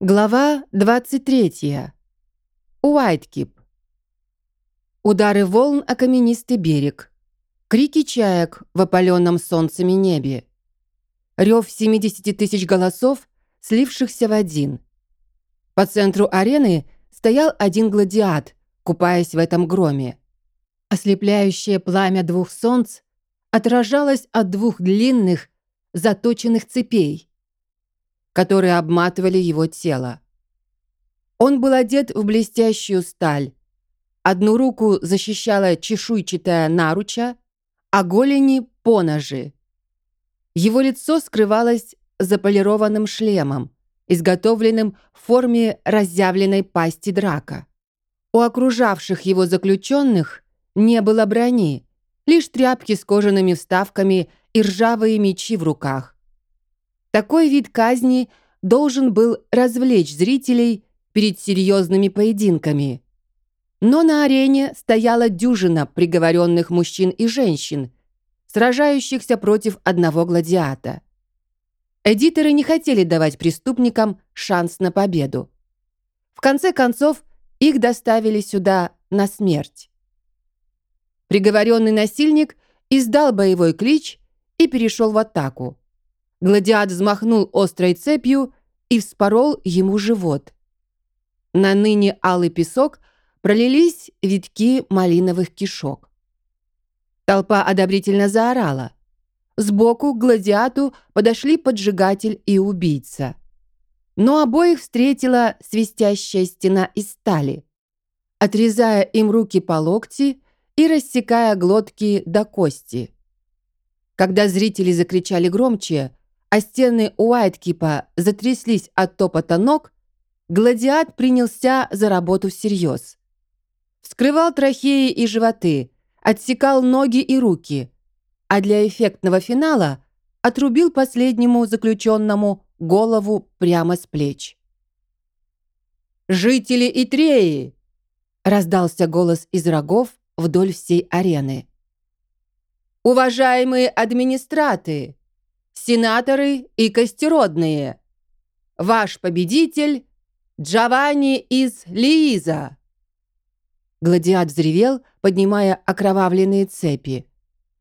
Глава 23. Уайткип. Удары волн о каменистый берег. Крики чаек в опаленном солнцами небе. Рев 70 тысяч голосов, слившихся в один. По центру арены стоял один гладиат, купаясь в этом громе. Ослепляющее пламя двух солнц отражалось от двух длинных, заточенных цепей – которые обматывали его тело. Он был одет в блестящую сталь. Одну руку защищала чешуйчатая наруча, а голени — поножи. Его лицо скрывалось за полированным шлемом, изготовленным в форме разъявленной пасти драка. У окружавших его заключенных не было брони, лишь тряпки с кожаными вставками и ржавые мечи в руках. Такой вид казни должен был развлечь зрителей перед серьезными поединками. Но на арене стояла дюжина приговоренных мужчин и женщин, сражающихся против одного гладиата. Эдиторы не хотели давать преступникам шанс на победу. В конце концов, их доставили сюда на смерть. Приговоренный насильник издал боевой клич и перешел в атаку. Гладиат взмахнул острой цепью и вспорол ему живот. На ныне алый песок пролились витки малиновых кишок. Толпа одобрительно заорала. Сбоку к гладиату подошли поджигатель и убийца. Но обоих встретила свистящая стена из стали, отрезая им руки по локти и рассекая глотки до кости. Когда зрители закричали громче, а стены Уайткипа затряслись от топота ног, Гладиат принялся за работу всерьез. Вскрывал трахеи и животы, отсекал ноги и руки, а для эффектного финала отрубил последнему заключенному голову прямо с плеч. «Жители Итреи!» — раздался голос из рогов вдоль всей арены. «Уважаемые администраты! Сенаторы и костеродные. Ваш победитель Джованни из Лииза. Гладиат взревел, поднимая окровавленные цепи.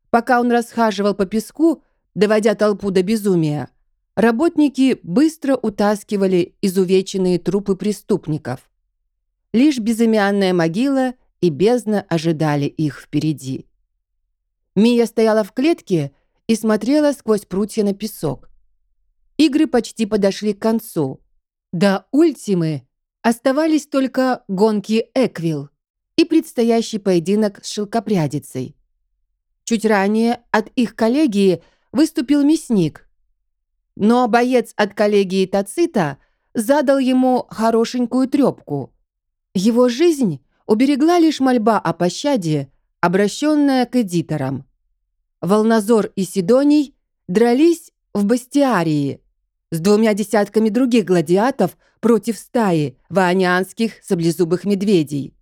Пока он расхаживал по песку, доводя толпу до безумия, работники быстро утаскивали изувеченные трупы преступников. Лишь безымянная могила и бездна ожидали их впереди. Мия стояла в клетке, и смотрела сквозь прутья на песок. Игры почти подошли к концу. До ультимы оставались только гонки Эквил и предстоящий поединок с шелкопрядицей. Чуть ранее от их коллегии выступил мясник. Но боец от коллегии Тацита задал ему хорошенькую трепку. Его жизнь уберегла лишь мольба о пощаде, обращенная к эдиторам. Волнозор и Сидоний дрались в бастиарии с двумя десятками других гладиатов против стаи ваонианских саблезубых медведей.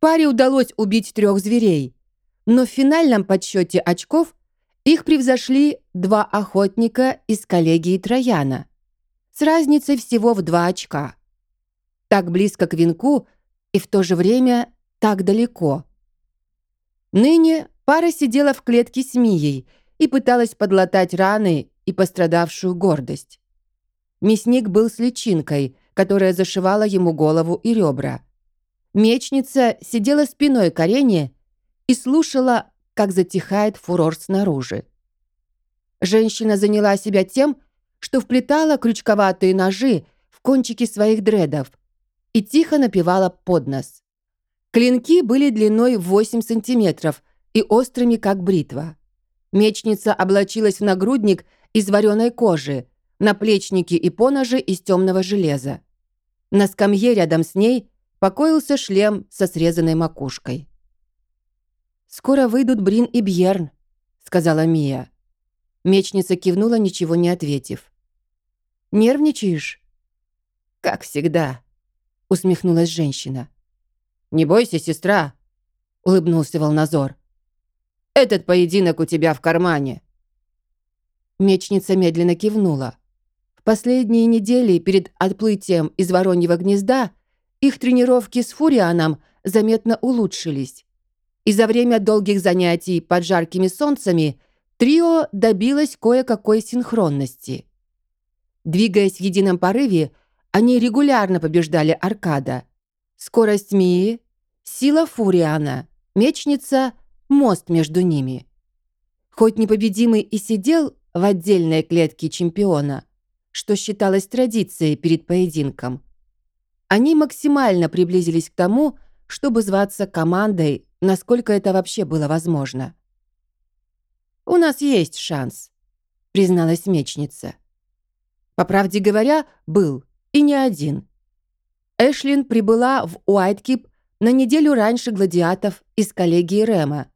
Паре удалось убить трех зверей, но в финальном подсчете очков их превзошли два охотника из коллегии Трояна с разницей всего в два очка. Так близко к венку и в то же время так далеко. Ныне Пара сидела в клетке с Мией и пыталась подлатать раны и пострадавшую гордость. Мясник был с личинкой, которая зашивала ему голову и ребра. Мечница сидела спиной к арене и слушала, как затихает фурор снаружи. Женщина заняла себя тем, что вплетала крючковатые ножи в кончики своих дредов и тихо напевала под нос. Клинки были длиной 8 сантиметров – и острыми, как бритва. Мечница облачилась в нагрудник из вареной кожи, наплечники и поножи из темного железа. На скамье рядом с ней покоился шлем со срезанной макушкой. «Скоро выйдут Брин и Бьерн», — сказала Мия. Мечница кивнула, ничего не ответив. «Нервничаешь?» «Как всегда», — усмехнулась женщина. «Не бойся, сестра», — улыбнулся Волнозор. Этот поединок у тебя в кармане». Мечница медленно кивнула. В последние недели перед отплытием из Вороньего гнезда их тренировки с Фурианом заметно улучшились. И за время долгих занятий под жаркими солнцами трио добилось кое-какой синхронности. Двигаясь в едином порыве, они регулярно побеждали Аркада. Скорость Мии, сила Фуриана, мечница — мост между ними. Хоть непобедимый и сидел в отдельной клетке чемпиона — что считалось традицией перед поединком. Они максимально приблизились к тому, чтобы зваться командой, насколько это вообще было возможно. «У нас есть шанс», — призналась мечница. По правде говоря, был, и не один. Эшлин прибыла в Уайткип на неделю раньше гладиатов из коллегии Рема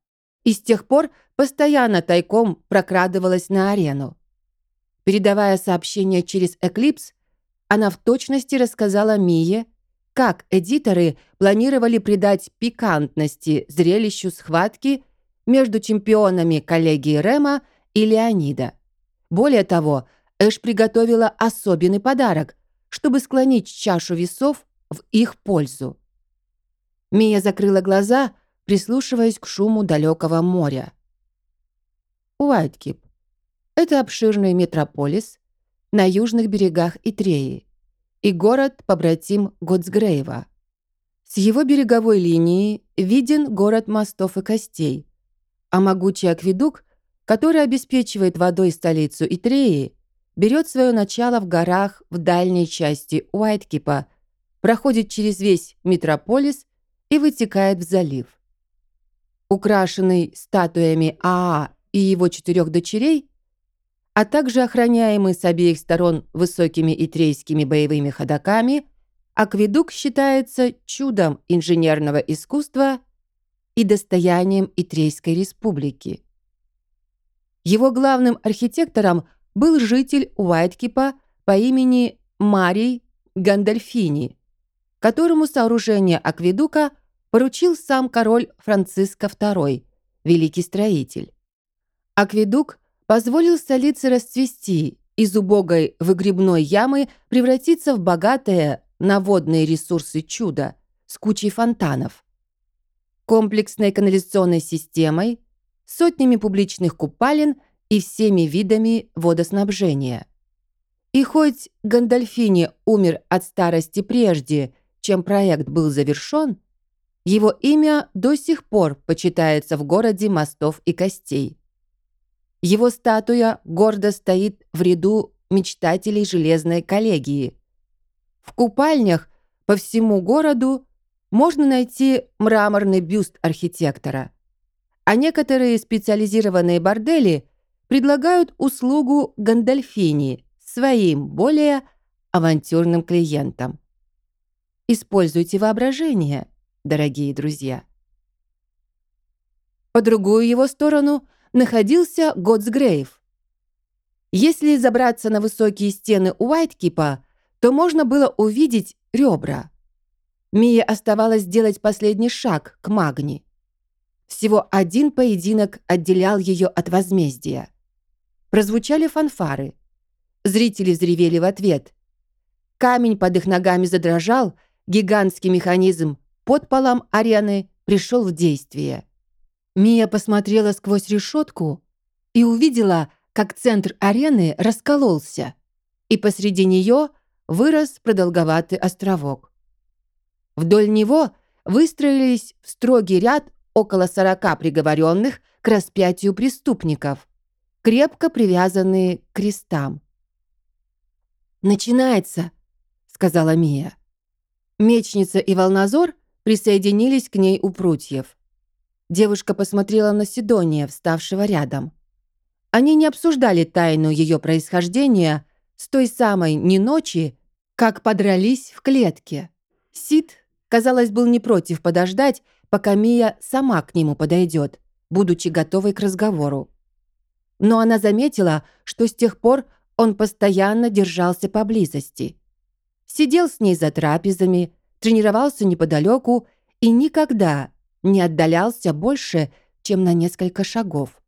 и с тех пор постоянно тайком прокрадывалась на арену. Передавая сообщение через Эклипс, она в точности рассказала Мие, как эдиторы планировали придать пикантности зрелищу схватки между чемпионами коллегии Рема и Леонида. Более того, Эш приготовила особенный подарок, чтобы склонить чашу весов в их пользу. Мия закрыла глаза, прислушиваясь к шуму далекого моря. Уайткип. Это обширный метрополис на южных берегах Итреи и город-побратим Готсгрейва. С его береговой линии виден город мостов и костей, а могучий акведук, который обеспечивает водой столицу Итреи, берет свое начало в горах в дальней части Уайткипа, проходит через весь метрополис и вытекает в залив. Украшенный статуями Аа и его четырех дочерей, а также охраняемый с обеих сторон высокими итрейскими боевыми ходоками, акведук считается чудом инженерного искусства и достоянием Итрейской республики. Его главным архитектором был житель Уайткипа по имени Марий Гандальфини, которому сооружение акведука поручил сам король Франциско II, великий строитель. Акведук – позволил столице расцвести, из убогой выгребной ямы превратиться в богатые на водные ресурсы чудо с кучей фонтанов. Комплексной канализационной системой, сотнями публичных купалин и всеми видами водоснабжения. И хоть Гандальфини умер от старости прежде, чем проект был завершен, его имя до сих пор почитается в городе мостов и костей. Его статуя гордо стоит в ряду мечтателей железной коллегии. В купальнях по всему городу можно найти мраморный бюст архитектора, а некоторые специализированные бордели предлагают услугу Гандальфини своим более авантюрным клиентам. Используйте воображение, дорогие друзья. По другую его сторону находился Готсгрейв. Если забраться на высокие стены Уайткипа, то можно было увидеть ребра. Мия оставалось сделать последний шаг к Магни. Всего один поединок отделял ее от возмездия. Прозвучали фанфары. Зрители взревели в ответ. Камень под их ногами задрожал, гигантский механизм под полом арены пришел в действие. Мия посмотрела сквозь решетку и увидела, как центр арены раскололся, и посреди нее вырос продолговатый островок. Вдоль него выстроились в строгий ряд около сорока приговоренных к распятию преступников, крепко привязанные к крестам. «Начинается», — сказала Мия. Мечница и Волнозор присоединились к ней у прутьев. Девушка посмотрела на Сидония, вставшего рядом. Они не обсуждали тайну ее происхождения с той самой не ночи, как подрались в клетке. Сид, казалось, был не против подождать, пока Мия сама к нему подойдет, будучи готовой к разговору. Но она заметила, что с тех пор он постоянно держался поблизости. Сидел с ней за трапезами, тренировался неподалеку и никогда не отдалялся больше, чем на несколько шагов.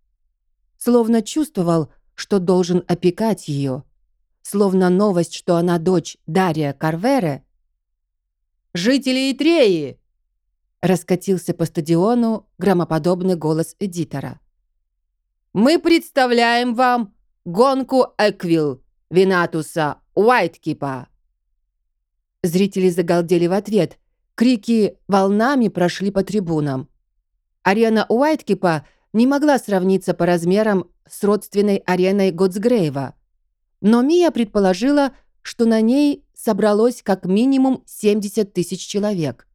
Словно чувствовал, что должен опекать ее. словно новость, что она дочь Дария Карвере, «Жители Итреи!» раскатился по стадиону громоподобный голос эдитора. «Мы представляем вам гонку Эквил Винатуса Уайткипа!» Зрители загалдели в ответ. Крики волнами прошли по трибунам. Арена Уайткипа не могла сравниться по размерам с родственной ареной Готсгрейва. Но Мия предположила, что на ней собралось как минимум 70 тысяч человек.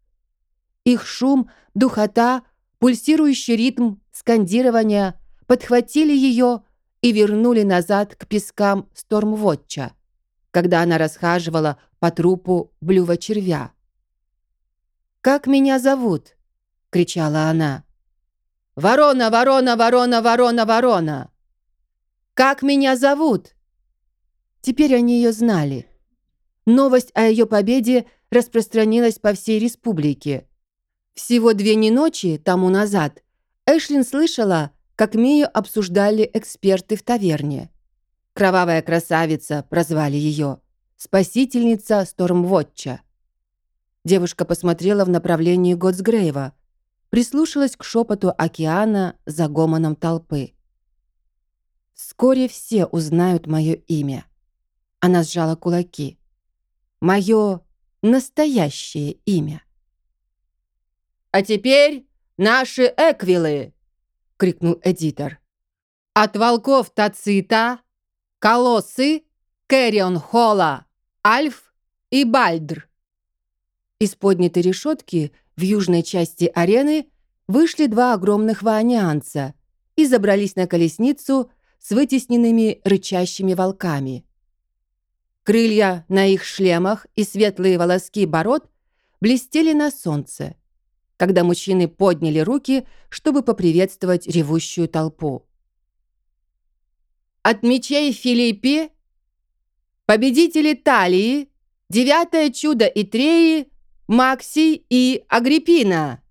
Их шум, духота, пульсирующий ритм скандирования подхватили ее и вернули назад к пескам Стормвотча, когда она расхаживала по трупу блюва-червя. «Как меня зовут?» — кричала она. «Ворона, ворона, ворона, ворона, ворона!» «Как меня зовут?» Теперь они ее знали. Новость о ее победе распространилась по всей республике. Всего две не ночи тому назад Эшлин слышала, как Мию обсуждали эксперты в таверне. «Кровавая красавица» прозвали ее. «Спасительница Стормвотча». Девушка посмотрела в направлении Готсгрейва, прислушалась к шепоту океана за гомоном толпы. «Вскоре все узнают мое имя». Она сжала кулаки. «Мое настоящее имя». «А теперь наши эквилы!» — крикнул эдитор. «От волков Тацита, Колоссы, Кэрион Холла, Альф и Бальдр». Из поднятой решетки в южной части арены вышли два огромных ваонианца и забрались на колесницу с вытесненными рычащими волками. Крылья на их шлемах и светлые волоски бород блестели на солнце когда мужчины подняли руки, чтобы поприветствовать ревущую толпу. От мечей Филиппи, победители Талии, девятое чудо Итреи, Макси и Агриппина.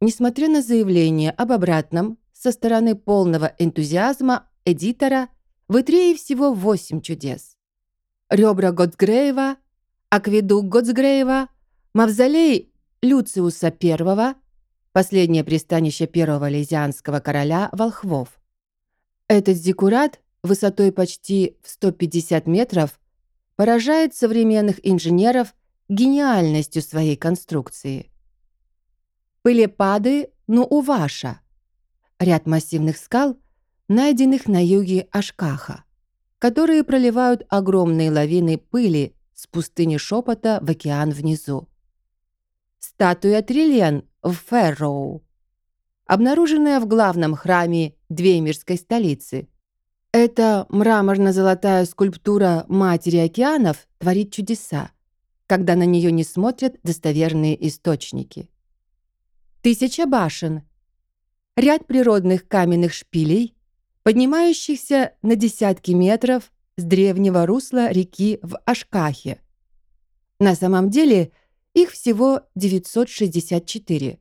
Несмотря на заявление об обратном, со стороны полного энтузиазма эдитора, в Итрее всего восемь чудес. Ребра Готсгрейва, акведук Готсгрейва, мавзолей Люциуса I, последнее пристанище первого лизианского короля волхвов. Этот зиккурат высотой почти в 150 метров поражает современных инженеров гениальностью своей конструкции. Пылепады Нууваша – ряд массивных скал, найденных на юге Ашкаха, которые проливают огромные лавины пыли с пустыни шепота в океан внизу статуя Триллиан в Ферроу, обнаруженная в главном храме Двеймирской столицы. Эта мраморно-золотая скульптура Матери океанов творит чудеса, когда на нее не смотрят достоверные источники. Тысяча башен. Ряд природных каменных шпилей, поднимающихся на десятки метров с древнего русла реки в Ашкахе. На самом деле – их всего 964.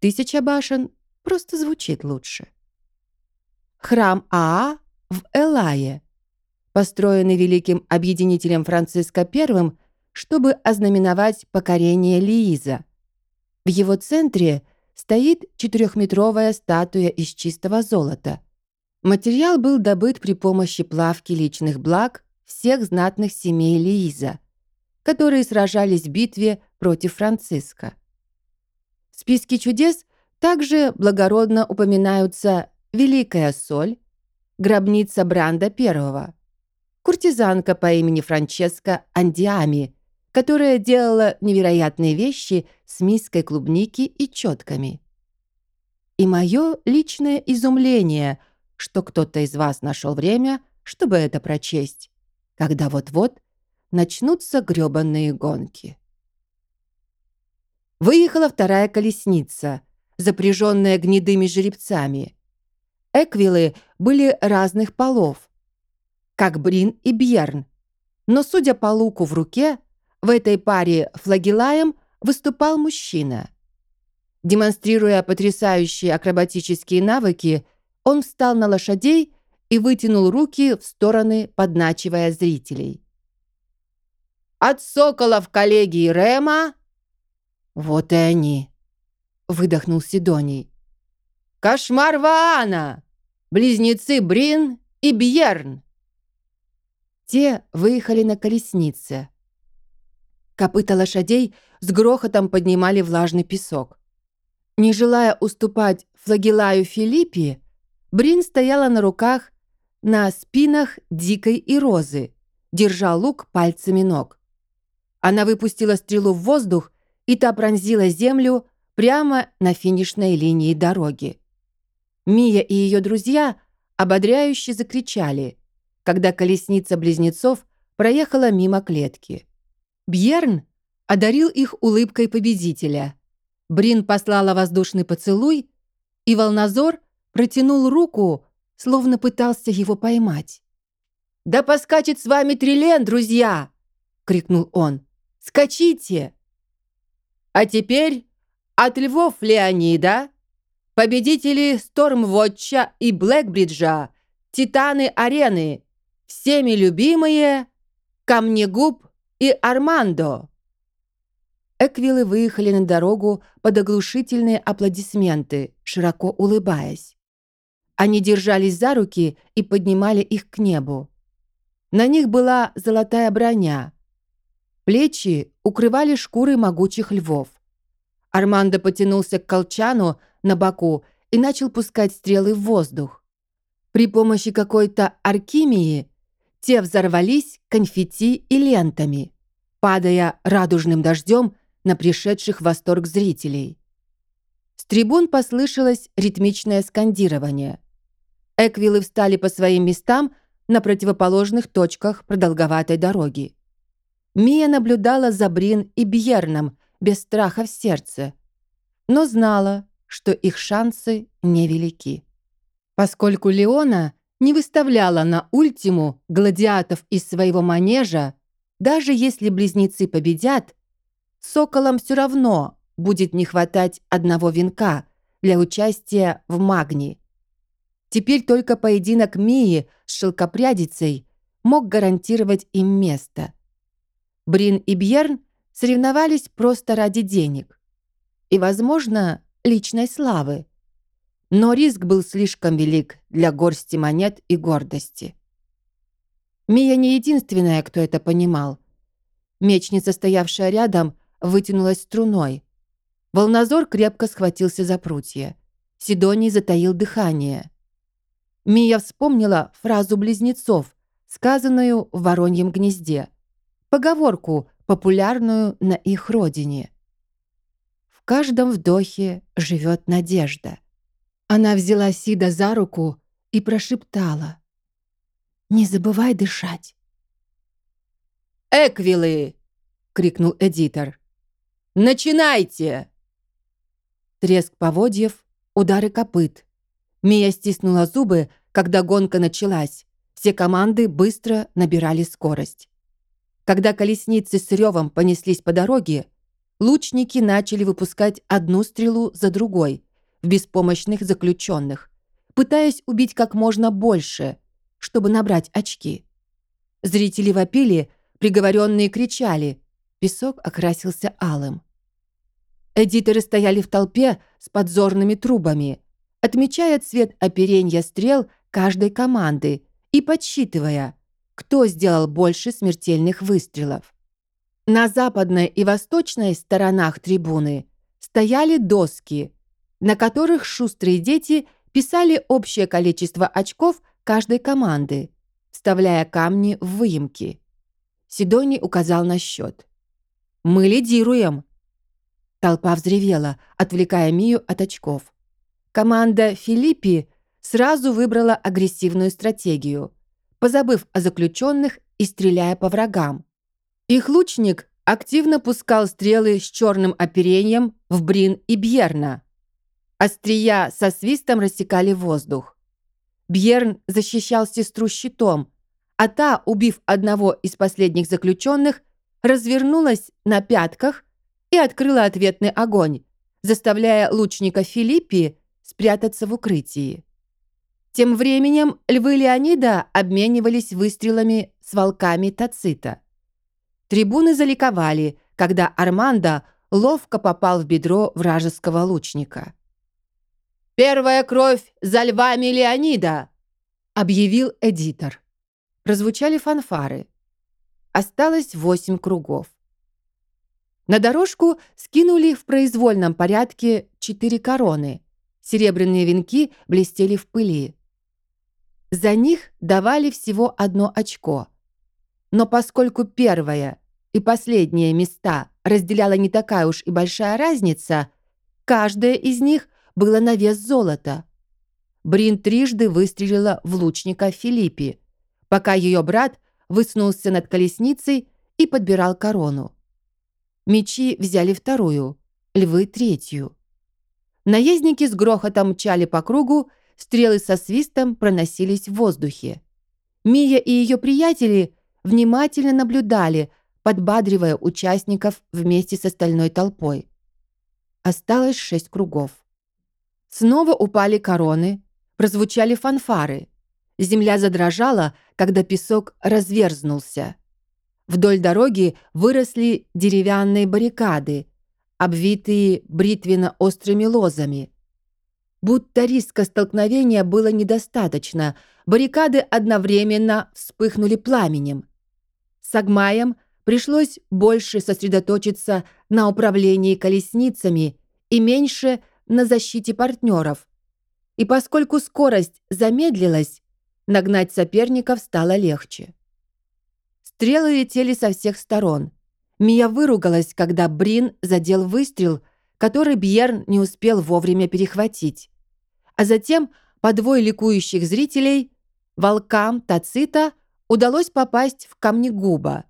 Тысяча башен просто звучит лучше. Храм Аа в Элае, построенный великим объединителем Франциско I, чтобы ознаменовать покорение Лииза. В его центре стоит четырехметровая статуя из чистого золота. Материал был добыт при помощи плавки личных благ всех знатных семей Лииза – которые сражались в битве против Франциска. В списке чудес также благородно упоминаются Великая Соль, гробница Бранда I, куртизанка по имени Франческа Андиами, которая делала невероятные вещи с миской клубники и четками. И мое личное изумление, что кто-то из вас нашел время, чтобы это прочесть, когда вот-вот начнутся грёбаные гонки. Выехала вторая колесница, запряженная гнедыми жеребцами. Эквилы были разных полов, как Брин и Бьерн, но, судя по луку в руке, в этой паре флагелаем выступал мужчина. Демонстрируя потрясающие акробатические навыки, он встал на лошадей и вытянул руки в стороны, подначивая зрителей. «От соколов коллегии Рема...» «Вот и они», — выдохнул Сидоний. «Кошмар Ваана! Близнецы Брин и Бьерн!» Те выехали на колеснице. Копыта лошадей с грохотом поднимали влажный песок. Не желая уступать флагелаю Филиппи, Брин стояла на руках на спинах Дикой и Розы, держа лук пальцами ног. Она выпустила стрелу в воздух, и та пронзила землю прямо на финишной линии дороги. Мия и ее друзья ободряюще закричали, когда колесница близнецов проехала мимо клетки. Бьерн одарил их улыбкой победителя. Брин послала воздушный поцелуй, и Волнозор протянул руку, словно пытался его поймать. «Да поскачет с вами Трилен, друзья!» — крикнул он. «Скачите!» «А теперь от львов Леонида, победители Стормвотча и Блэкбриджа, титаны арены, всеми любимые Камнегуб и Армандо!» Эквилы выехали на дорогу под оглушительные аплодисменты, широко улыбаясь. Они держались за руки и поднимали их к небу. На них была золотая броня. Плечи укрывали шкуры могучих львов. Армандо потянулся к колчану на боку и начал пускать стрелы в воздух. При помощи какой-то аркимии те взорвались конфетти и лентами, падая радужным дождем на пришедших в восторг зрителей. С трибун послышалось ритмичное скандирование. Эквилы встали по своим местам на противоположных точках продолговатой дороги. Мия наблюдала за Брин и Бьерном без страха в сердце, но знала, что их шансы невелики. Поскольку Леона не выставляла на ультиму гладиатов из своего манежа, даже если близнецы победят, соколам все равно будет не хватать одного венка для участия в магнии. Теперь только поединок Мии с шелкопрядицей мог гарантировать им место. Брин и Бьерн соревновались просто ради денег и, возможно, личной славы. Но риск был слишком велик для горсти монет и гордости. Мия не единственная, кто это понимал. Мечница, стоявшая рядом, вытянулась струной. Волнозор крепко схватился за прутья. Сидоний затаил дыхание. Мия вспомнила фразу близнецов, сказанную в Вороньем гнезде. Поговорку, популярную на их родине. В каждом вдохе живет надежда. Она взяла Сида за руку и прошептала. «Не забывай дышать». «Эквилы!» — крикнул эдитор. «Начинайте!» Треск поводьев, удары копыт, Мия стиснула зубы, когда гонка началась. Все команды быстро набирали скорость. Когда колесницы с ревом понеслись по дороге, лучники начали выпускать одну стрелу за другой в беспомощных заключенных, пытаясь убить как можно больше, чтобы набрать очки. Зрители вопили, приговоренные кричали. Песок окрасился алым. Эдиторы стояли в толпе с подзорными трубами – отмечая цвет оперенья стрел каждой команды и подсчитывая, кто сделал больше смертельных выстрелов. На западной и восточной сторонах трибуны стояли доски, на которых шустрые дети писали общее количество очков каждой команды, вставляя камни в выемки. Сидоний указал на счет. «Мы лидируем!» Толпа взревела, отвлекая Мию от очков. Команда Филиппи сразу выбрала агрессивную стратегию, позабыв о заключенных и стреляя по врагам. Их лучник активно пускал стрелы с черным оперением в Брин и Бьерна. Острия со свистом рассекали воздух. Бьерн защищал сестру щитом, а та, убив одного из последних заключенных, развернулась на пятках и открыла ответный огонь, заставляя лучника Филиппи спрятаться в укрытии. Тем временем львы Леонида обменивались выстрелами с волками Тацита. Трибуны заликовали, когда Армандо ловко попал в бедро вражеского лучника. «Первая кровь за львами Леонида!» — объявил эдитор. Прозвучали фанфары. Осталось восемь кругов. На дорожку скинули в произвольном порядке четыре короны. Серебряные венки блестели в пыли. За них давали всего одно очко. Но поскольку первое и последнее места разделяла не такая уж и большая разница, каждая из них было на вес золота. Брин трижды выстрелила в лучника Филиппи, пока ее брат высунулся над колесницей и подбирал корону. Мечи взяли вторую, львы — третью. Наездники с грохотом мчали по кругу, стрелы со свистом проносились в воздухе. Мия и ее приятели внимательно наблюдали, подбадривая участников вместе с остальной толпой. Осталось шесть кругов. Снова упали короны, прозвучали фанфары. Земля задрожала, когда песок разверзнулся. Вдоль дороги выросли деревянные баррикады, обвитые бритвенно-острыми лозами. Будто риска столкновения было недостаточно, баррикады одновременно вспыхнули пламенем. С Агмаем пришлось больше сосредоточиться на управлении колесницами и меньше на защите партнеров. И поскольку скорость замедлилась, нагнать соперников стало легче. Стрелы летели со всех сторон. Мия выругалась, когда Брин задел выстрел, который Бьерн не успел вовремя перехватить. А затем по двое ликующих зрителей, волкам Тацита, удалось попасть в камни губа.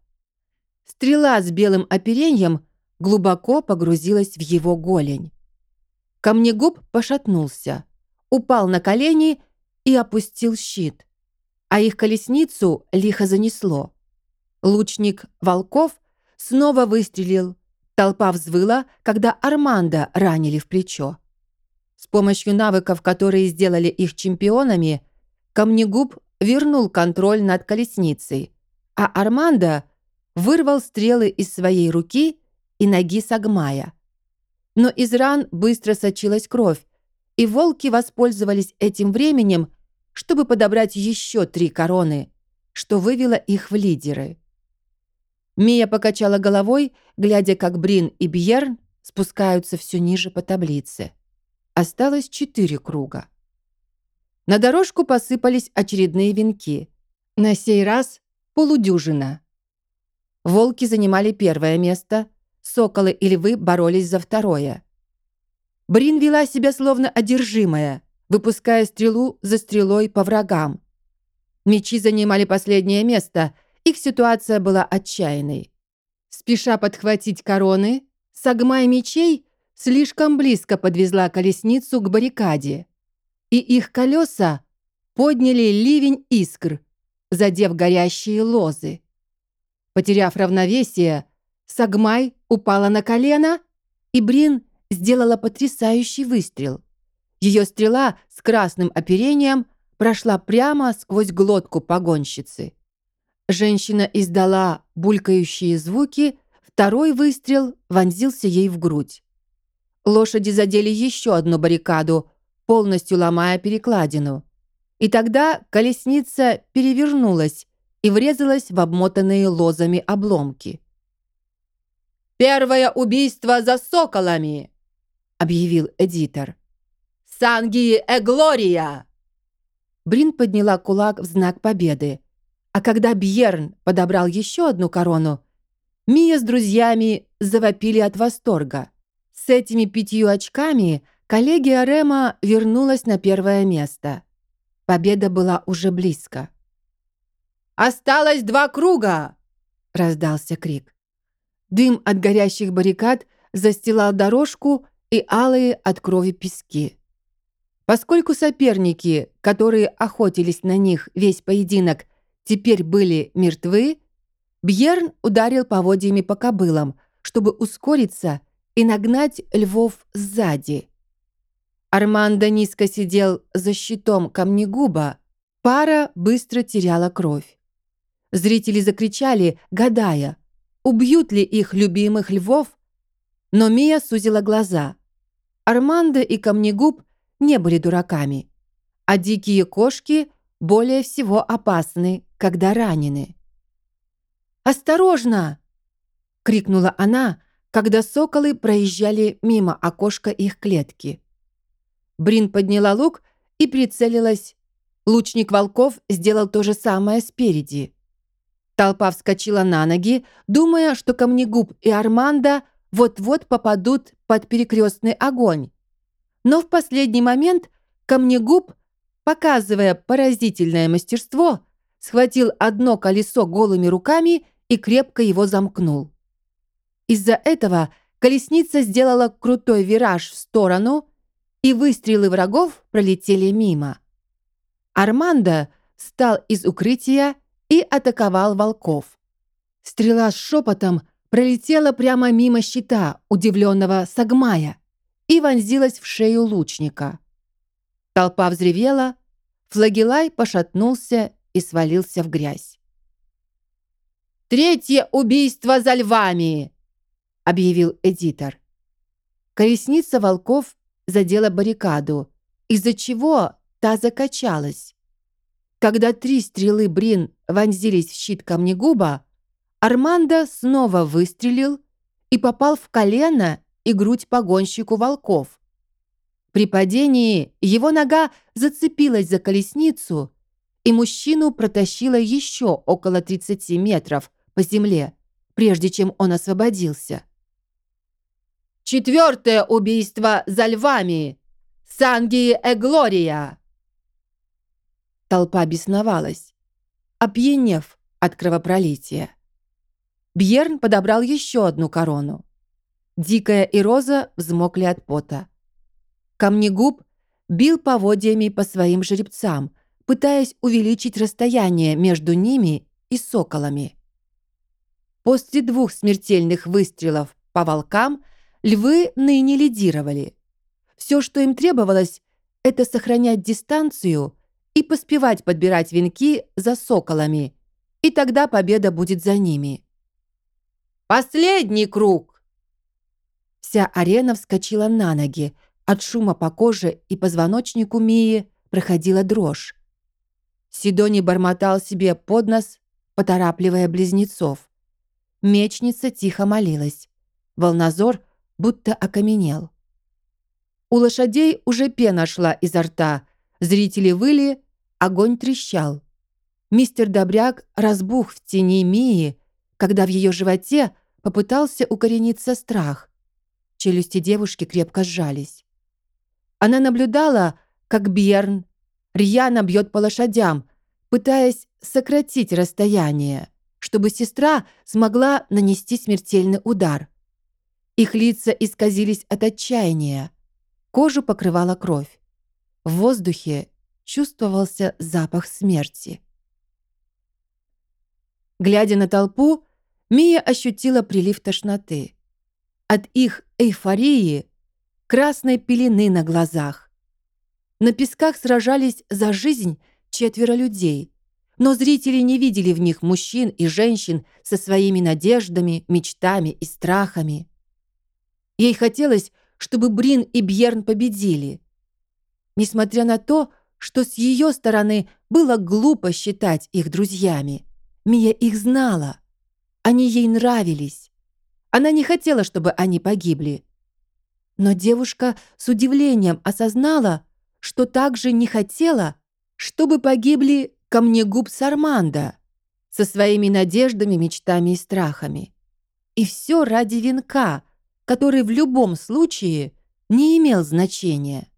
Стрела с белым оперением глубоко погрузилась в его голень. Камнегуб пошатнулся, упал на колени и опустил щит, а их колесницу лихо занесло. Лучник Волков снова выстрелил. Толпа взвыла, когда Армандо ранили в плечо. С помощью навыков, которые сделали их чемпионами, Камнегуб вернул контроль над колесницей, а Армандо вырвал стрелы из своей руки и ноги Сагмая. Но из ран быстро сочилась кровь, и волки воспользовались этим временем, чтобы подобрать еще три короны, что вывело их в лидеры. Мия покачала головой, глядя, как Брин и Бьерн спускаются все ниже по таблице. Осталось четыре круга. На дорожку посыпались очередные венки. На сей раз полудюжина. Волки занимали первое место, соколы и львы боролись за второе. Брин вела себя словно одержимая, выпуская стрелу за стрелой по врагам. Мечи занимали последнее место, их ситуация была отчаянной. Спеша подхватить короны, Сагмай мечей слишком близко подвезла колесницу к баррикаде, и их колеса подняли ливень искр, задев горящие лозы. Потеряв равновесие, Сагмай упала на колено, и Брин сделала потрясающий выстрел. Ее стрела с красным оперением прошла прямо сквозь глотку погонщицы. Женщина издала булькающие звуки, второй выстрел вонзился ей в грудь. Лошади задели еще одну баррикаду, полностью ломая перекладину. И тогда колесница перевернулась и врезалась в обмотанные лозами обломки. «Первое убийство за соколами!» — объявил эдитор. «Сангии Эглория!» Брин подняла кулак в знак победы. А когда Бьерн подобрал еще одну корону, Мия с друзьями завопили от восторга. С этими пятью очками коллегия Рема вернулась на первое место. Победа была уже близко. «Осталось два круга!» — раздался крик. Дым от горящих баррикад застилал дорожку и алые от крови пески. Поскольку соперники, которые охотились на них весь поединок, теперь были мертвы, Бьерн ударил поводьями по кобылам, чтобы ускориться и нагнать львов сзади. Армандо низко сидел за щитом камнегуба, пара быстро теряла кровь. Зрители закричали, гадая, убьют ли их любимых львов, но Мия сузила глаза. Армандо и камнегуб не были дураками, а дикие кошки более всего опасны, когда ранены. «Осторожно!» — крикнула она, когда соколы проезжали мимо окошка их клетки. Брин подняла лук и прицелилась. Лучник волков сделал то же самое спереди. Толпа вскочила на ноги, думая, что Камнегуб и Армандо вот-вот попадут под перекрестный огонь. Но в последний момент Камнегуб, показывая поразительное мастерство, схватил одно колесо голыми руками и крепко его замкнул. Из-за этого колесница сделала крутой вираж в сторону, и выстрелы врагов пролетели мимо. Армандо встал из укрытия и атаковал волков. Стрела с шепотом пролетела прямо мимо щита удивленного Сагмая и вонзилась в шею лучника. Толпа взревела, флагелай пошатнулся и свалился в грязь. «Третье убийство за львами!» — объявил эдитор. Колесница волков задела баррикаду, из-за чего та закачалась. Когда три стрелы Брин вонзились в щит камнегуба, Армандо снова выстрелил и попал в колено и грудь погонщику волков. При падении его нога зацепилась за колесницу, и мужчину протащило еще около 30 метров по земле, прежде чем он освободился. Четвертое убийство за львами! Санги Эглория!» Толпа бесновалась, опьянев от кровопролития. Бьерн подобрал еще одну корону. Дикая и Роза взмокли от пота. Камнегуб бил поводьями по своим жеребцам, пытаясь увеличить расстояние между ними и соколами. После двух смертельных выстрелов по волкам – Львы ныне лидировали. Все, что им требовалось, это сохранять дистанцию и поспевать подбирать венки за соколами, и тогда победа будет за ними. «Последний круг!» Вся арена вскочила на ноги. От шума по коже и позвоночнику Мии проходила дрожь. Сидони бормотал себе под нос, поторапливая близнецов. Мечница тихо молилась. Волнозор будто окаменел. У лошадей уже пена шла изо рта, зрители выли, огонь трещал. Мистер Добряк разбух в тени Мии, когда в ее животе попытался укорениться страх. Челюсти девушки крепко сжались. Она наблюдала, как Бьерн рьяно бьет по лошадям, пытаясь сократить расстояние, чтобы сестра смогла нанести смертельный удар. Их лица исказились от отчаяния. Кожу покрывала кровь. В воздухе чувствовался запах смерти. Глядя на толпу, Мия ощутила прилив тошноты. От их эйфории красной пелены на глазах. На песках сражались за жизнь четверо людей, но зрители не видели в них мужчин и женщин со своими надеждами, мечтами и страхами. Ей хотелось, чтобы Брин и Бьерн победили. Несмотря на то, что с ее стороны было глупо считать их друзьями. Мия их знала. Они ей нравились. Она не хотела, чтобы они погибли. Но девушка с удивлением осознала, что также не хотела, чтобы погибли камнегуб Сарманда со своими надеждами, мечтами и страхами. И все ради венка, который в любом случае не имел значения.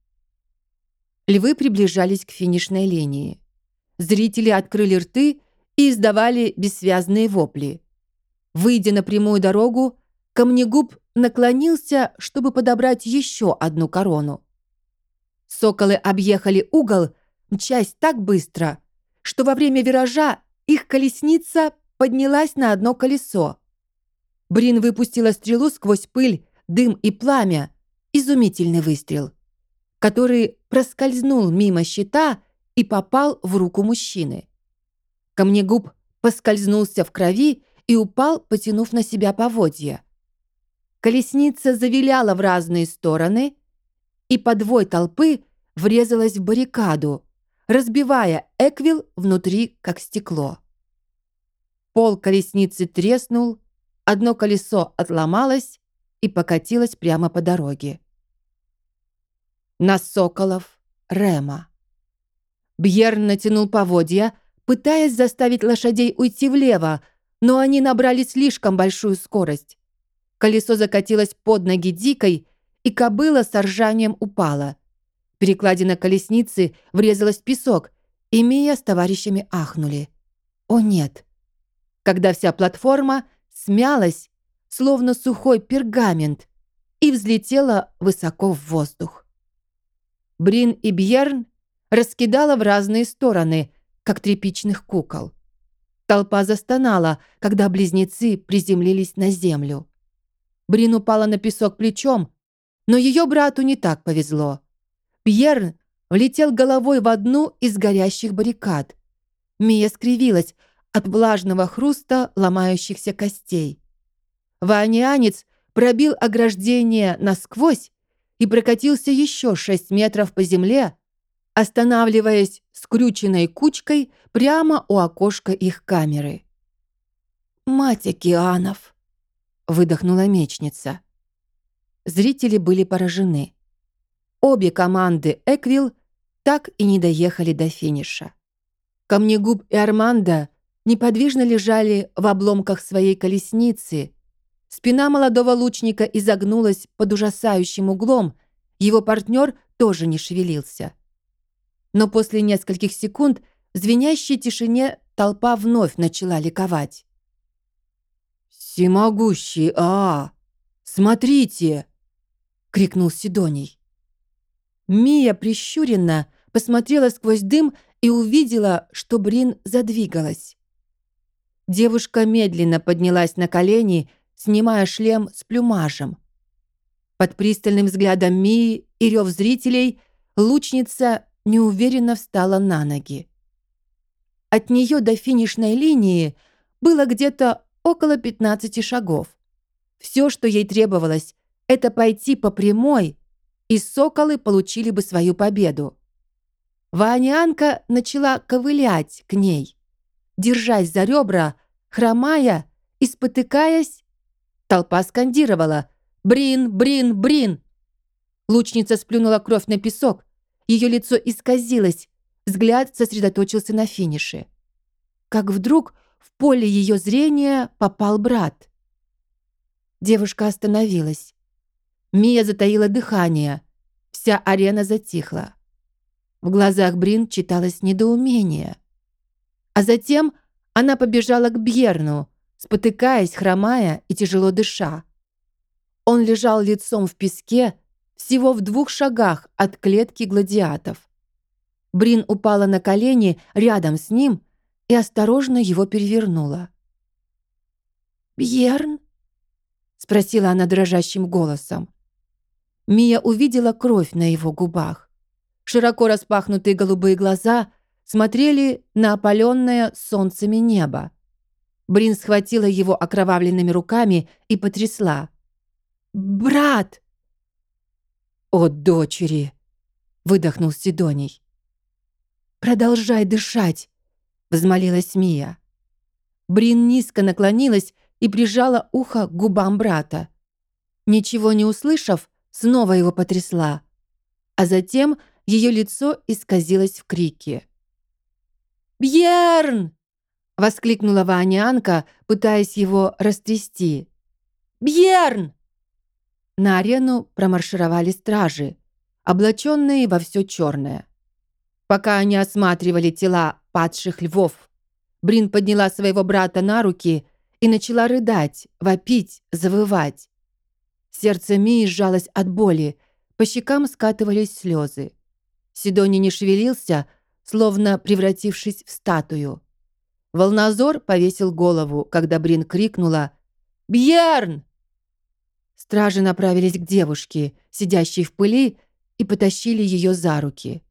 Львы приближались к финишной линии. Зрители открыли рты и издавали бессвязные вопли. Выйдя на прямую дорогу, Камнегуб наклонился, чтобы подобрать еще одну корону. Соколы объехали угол, мчась так быстро, что во время виража их колесница поднялась на одно колесо. Брин выпустила стрелу сквозь пыль, дым и пламя. Изумительный выстрел. который проскользнул мимо щита и попал в руку мужчины. Камнегуб поскользнулся в крови и упал, потянув на себя поводья. Колесница завиляла в разные стороны, и подвой толпы врезалась в баррикаду, разбивая Эквил внутри, как стекло. Пол колесницы треснул, одно колесо отломалось и покатилось прямо по дороге. На Соколов Рема. Бьерн натянул поводья, пытаясь заставить лошадей уйти влево, но они набрали слишком большую скорость. Колесо закатилось под ноги дикой, и кобыла с ржанием упала. Перекладина колесницы врезалась в песок, и Мия с товарищами ахнули. О нет! Когда вся платформа смялась, словно сухой пергамент, и взлетела высоко в воздух. Брин и Бьерн раскидала в разные стороны, как тряпичных кукол. Толпа застонала, когда близнецы приземлились на землю. Брин упала на песок плечом, но ее брату не так повезло. Пьер влетел головой в одну из горящих баррикад. Мия скривилась от влажного хруста ломающихся костей. Ванианец пробил ограждение насквозь и прокатился еще шесть метров по земле, останавливаясь скрюченной кучкой прямо у окошка их камеры. «Мать океанов!» — выдохнула мечница. Зрители были поражены. Обе команды «Эквил» так и не доехали до финиша. Камнегуб и Армандо неподвижно лежали в обломках своей колесницы. Спина молодого лучника изогнулась под ужасающим углом, его партнер тоже не шевелился. Но после нескольких секунд в звенящей тишине толпа вновь начала ликовать. «Всемогущий А! Смотрите!» — крикнул Сидоний. Мия прищуренно посмотрела сквозь дым и увидела, что Брин задвигалась. Девушка медленно поднялась на колени, снимая шлем с плюмажем. Под пристальным взглядом Мии и рев зрителей лучница неуверенно встала на ноги. От нее до финишной линии было где-то около 15 шагов. Все, что ей требовалось, это пойти по прямой, и соколы получили бы свою победу. Ванианка начала ковылять к ней, держась за ребра, хромая и спотыкаясь. Толпа скандировала «Брин! Брин! Брин!». Лучница сплюнула кровь на песок, ее лицо исказилось, взгляд сосредоточился на финише. Как вдруг в поле ее зрения попал брат. Девушка остановилась. Мия затаила дыхание. Вся арена затихла. В глазах Брин читалось недоумение. А затем она побежала к Бьерну, спотыкаясь, хромая и тяжело дыша. Он лежал лицом в песке, всего в двух шагах от клетки гладиатов. Брин упала на колени рядом с ним и осторожно его перевернула. «Бьерн?» — спросила она дрожащим голосом. Мия увидела кровь на его губах. Широко распахнутые голубые глаза смотрели на опаленное солнцами небо. Брин схватила его окровавленными руками и потрясла. «Брат!» «О, дочери!» — выдохнул Сидоний. «Продолжай дышать!» — взмолилась Мия. Брин низко наклонилась и прижала ухо к губам брата. Ничего не услышав, снова его потрясла, а затем ее лицо исказилось в крике. «Бьерн!» — воскликнула Ванианка, пытаясь его растрясти. «Бьерн!» На арену промаршировали стражи, облаченные во все черное. Пока они осматривали тела падших львов, Брин подняла своего брата на руки и начала рыдать, вопить, завывать. Сердце Мии сжалось от боли, по щекам скатывались слезы. Сидони не шевелился, словно превратившись в статую. Волнозор повесил голову, когда Брин крикнула «Бьерн!». Стражи направились к девушке, сидящей в пыли, и потащили ее за руки.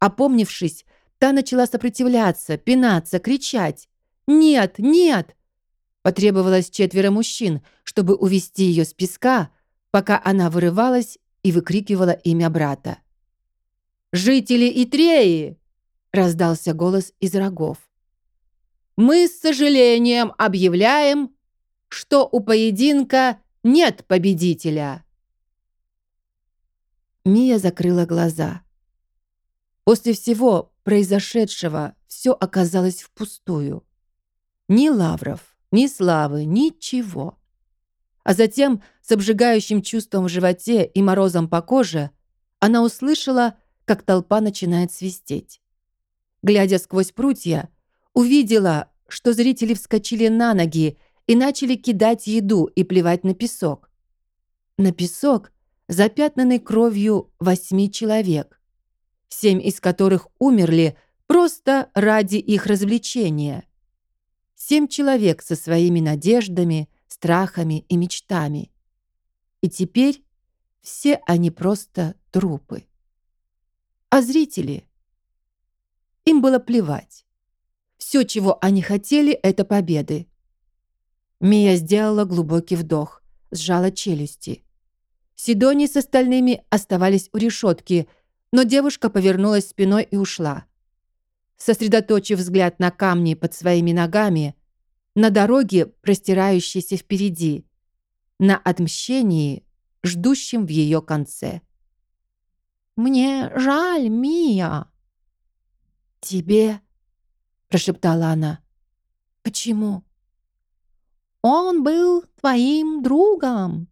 Опомнившись, та начала сопротивляться, пинаться, кричать. «Нет! Нет!» Потребовалось четверо мужчин, чтобы увести ее с песка, пока она вырывалась и выкрикивала имя брата. «Жители Итреи!» — раздался голос из рогов. «Мы с сожалением объявляем, что у поединка нет победителя!» Мия закрыла глаза. После всего произошедшего все оказалось впустую. Ни лавров, ни славы, ничего. А затем, с обжигающим чувством в животе и морозом по коже, она услышала, как толпа начинает свистеть. Глядя сквозь прутья, увидела, что зрители вскочили на ноги и начали кидать еду и плевать на песок. На песок, запятнанный кровью восьми человек, семь из которых умерли просто ради их развлечения. Семь человек со своими надеждами, страхами и мечтами. И теперь все они просто трупы. А зрители? Им было плевать. Все, чего они хотели, это победы. Мия сделала глубокий вдох, сжала челюсти. Сидони с остальными оставались у решетки, но девушка повернулась спиной и ушла сосредоточив взгляд на камни под своими ногами, на дороге, простирающейся впереди, на отмщении, ждущем в ее конце. «Мне жаль, Мия!» «Тебе?» — прошептала она. «Почему?» «Он был твоим другом!»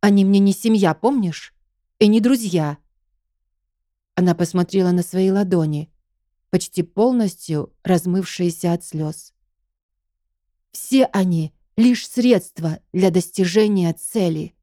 «Они мне не семья, помнишь? И не друзья!» Она посмотрела на свои ладони почти полностью размывшиеся от слез. Все они — лишь средства для достижения цели.